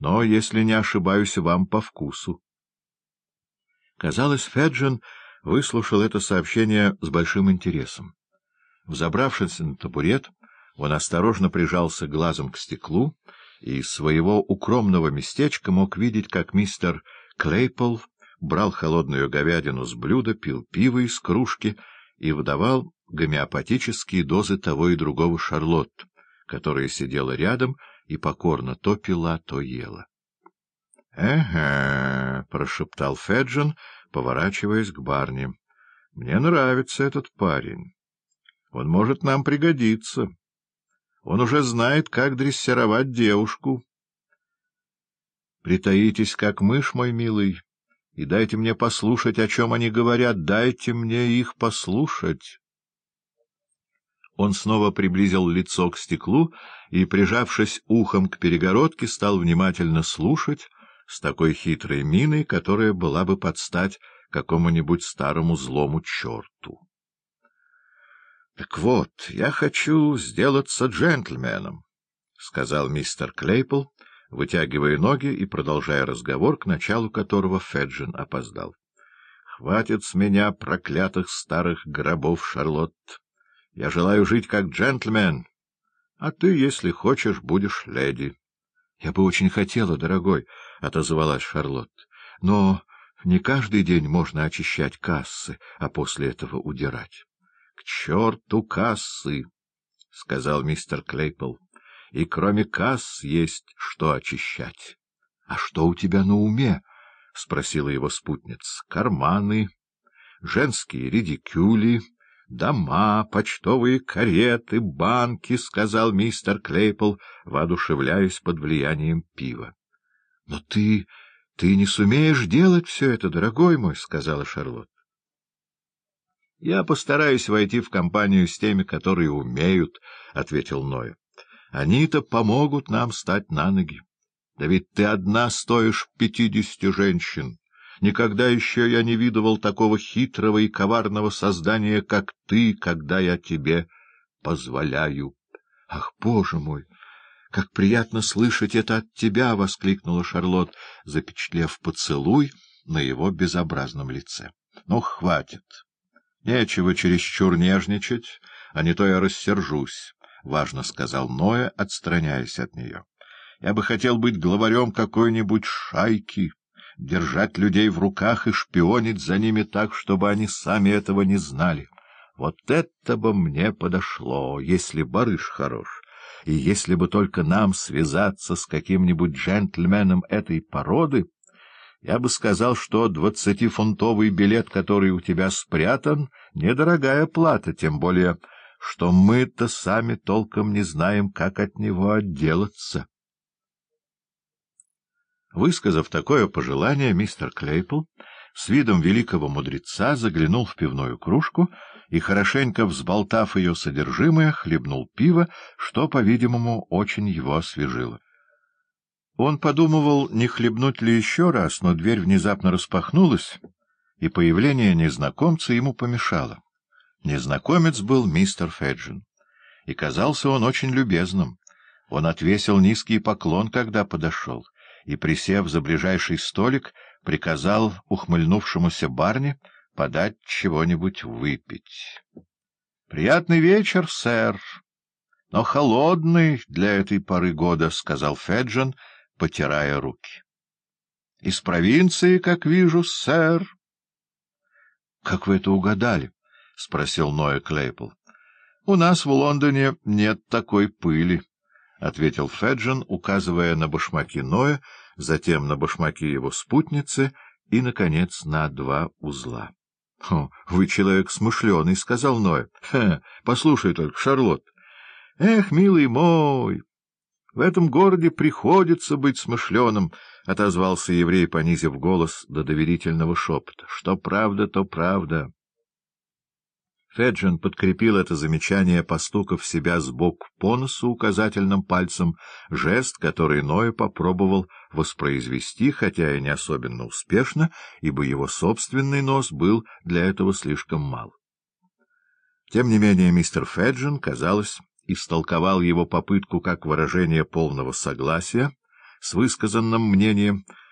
но, если не ошибаюсь, вам по вкусу. Казалось, Феджин выслушал это сообщение с большим интересом. Взобравшись на табурет, он осторожно прижался глазом к стеклу и из своего укромного местечка мог видеть, как мистер Клейпл брал холодную говядину с блюда, пил пиво из кружки и выдавал гомеопатические дозы того и другого Шарлотт, которая сидела рядом и покорно то пила, то ела. — Эге, — прошептал Феджин, поворачиваясь к барне. — Мне нравится этот парень. Он может нам пригодиться. Он уже знает, как дрессировать девушку. Притаитесь, как мышь, мой милый, и дайте мне послушать, о чем они говорят. Дайте мне их послушать. Он снова приблизил лицо к стеклу и, прижавшись ухом к перегородке, стал внимательно слушать с такой хитрой миной, которая была бы под стать какому-нибудь старому злому черту. — Так вот, я хочу сделаться джентльменом, — сказал мистер Клейпл, вытягивая ноги и продолжая разговор, к началу которого Феджин опоздал. — Хватит с меня проклятых старых гробов, Шарлотт. Я желаю жить как джентльмен, а ты, если хочешь, будешь леди. — Я бы очень хотела, дорогой, — отозвалась Шарлотт, — но не каждый день можно очищать кассы, а после этого удирать. — К черту кассы! — сказал мистер Клейпл. — И кроме касс есть что очищать. — А что у тебя на уме? — спросила его спутница. — Карманы, женские редикюли дома, почтовые кареты, банки, — сказал мистер Клейпл, воодушевляясь под влиянием пива. — Но ты... ты не сумеешь делать все это, дорогой мой, — сказала Шарлотт. — Я постараюсь войти в компанию с теми, которые умеют, — ответил Ноя. — Они-то помогут нам стать на ноги. Да ведь ты одна стоишь пятидесяти женщин. Никогда еще я не видывал такого хитрого и коварного создания, как ты, когда я тебе позволяю. — Ах, боже мой! Как приятно слышать это от тебя! — воскликнула Шарлотт, запечатлев поцелуй на его безобразном лице. — Ну, хватит. Нечего чересчур нежничать, а не то я рассержусь, — важно сказал Ноя, отстраняясь от нее. — Я бы хотел быть главарем какой-нибудь шайки держать людей в руках и шпионить за ними так, чтобы они сами этого не знали. Вот это бы мне подошло, если барыш хорош, и если бы только нам связаться с каким-нибудь джентльменом этой породы, я бы сказал, что двадцатифунтовый билет, который у тебя спрятан, — недорогая плата, тем более, что мы-то сами толком не знаем, как от него отделаться. Высказав такое пожелание, мистер Клейпл с видом великого мудреца заглянул в пивную кружку и, хорошенько взболтав ее содержимое, хлебнул пиво, что, по-видимому, очень его освежило. Он подумывал, не хлебнуть ли еще раз, но дверь внезапно распахнулась, и появление незнакомца ему помешало. Незнакомец был мистер Феджин, и казался он очень любезным. Он отвесил низкий поклон, когда подошел — и, присев за ближайший столик, приказал ухмыльнувшемуся барне подать чего-нибудь выпить. — Приятный вечер, сэр, но холодный для этой поры года, — сказал Феджин, потирая руки. — Из провинции, как вижу, сэр. — Как вы это угадали? — спросил Ноя Клейпл. — У нас в Лондоне нет такой пыли. — ответил Феджин, указывая на башмаки Ноя, затем на башмаки его спутницы и, наконец, на два узла. — Вы человек смышленый, — сказал Ноя. — Послушай только, Шарлотт. — Эх, милый мой, в этом городе приходится быть смышленым, — отозвался еврей, понизив голос до доверительного шепота. — Что правда, то правда. Феджин подкрепил это замечание, постукав себя сбоку по носу указательным пальцем, жест, который Ноя попробовал воспроизвести, хотя и не особенно успешно, ибо его собственный нос был для этого слишком мал. Тем не менее мистер Феджин, казалось, истолковал его попытку как выражение полного согласия с высказанным мнением